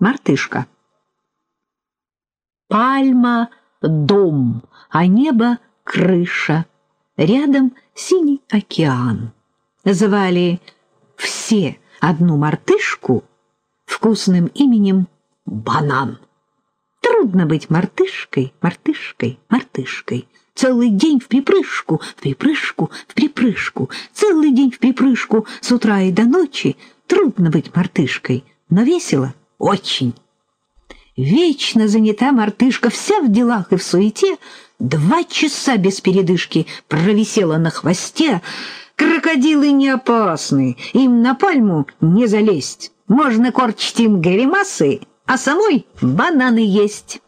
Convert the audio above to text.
Мартышка. Пальма — дом, а небо — крыша. Рядом синий океан. Звали все одну мартышку вкусным именем Банан. Трудно быть мартышкой, мартышкой, мартышкой. Целый день в припрыжку, в припрыжку, в припрыжку. Целый день в припрыжку с утра и до ночи. Трудно быть мартышкой, но весело очень. Вечно занята мартышка, вся в делах и в суете, два часа без передышки провисела на хвосте. Крокодилы не опасны, им на пальму не залезть. Можно корчить им гримасы, а самой бананы есть.